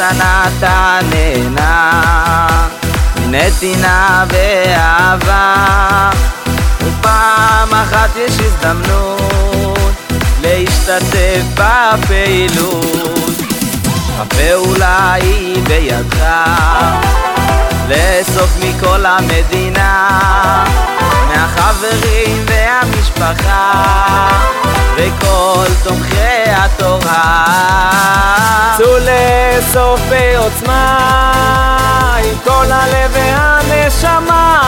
שנתן נהנה מנתינה ואהבה. ופעם אחת יש הזדמנות להשתתף בפעילות. הפעולה היא בידך לאסוף מכל המדינה מהחברים והמשפחה וכל תומכי התורה. צאו לאסוף בעוצמה עם כל הלב והנשמה.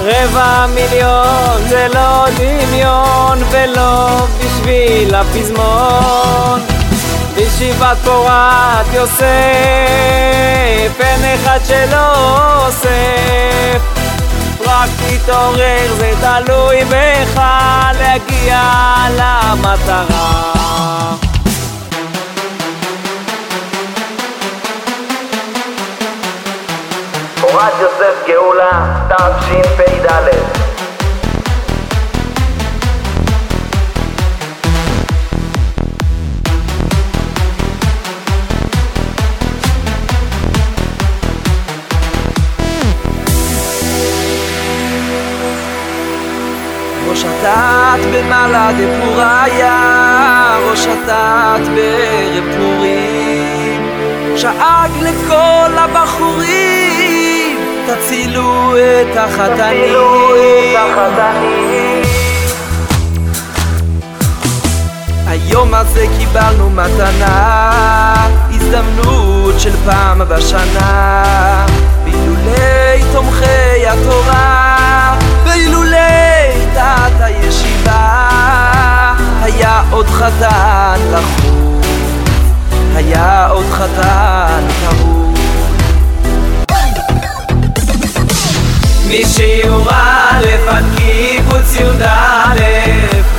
רבע מיליון זה לא דמיון ולא בשביל הפזמון. בישיבת פורת יוסף אין אחד שלא אוסף. רק תתעורר זה תלוי בך להגיע למטרה פורת יוסף גאולה, תשפ"ד. ראש הדת במעלה דפוריה, ראש הדת בערב פורים, שאג לכל הבחורים, תצילו את החתנים. היום הזה קיבלנו מתנה, הזדמנות של פעם בשנה, בהילולי תומכי התורה, בהילולי דת הישיבה, היה עוד חתן משיעור א' עד קיבוץ י"א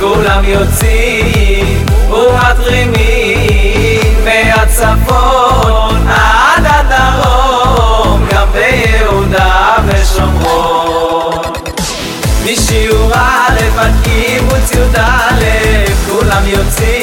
כולם יוצאים ומתרימים מהצפון עד הדרום גם ביהודה ושומרון. משיעור א' עד קיבוץ י"א כולם יוצאים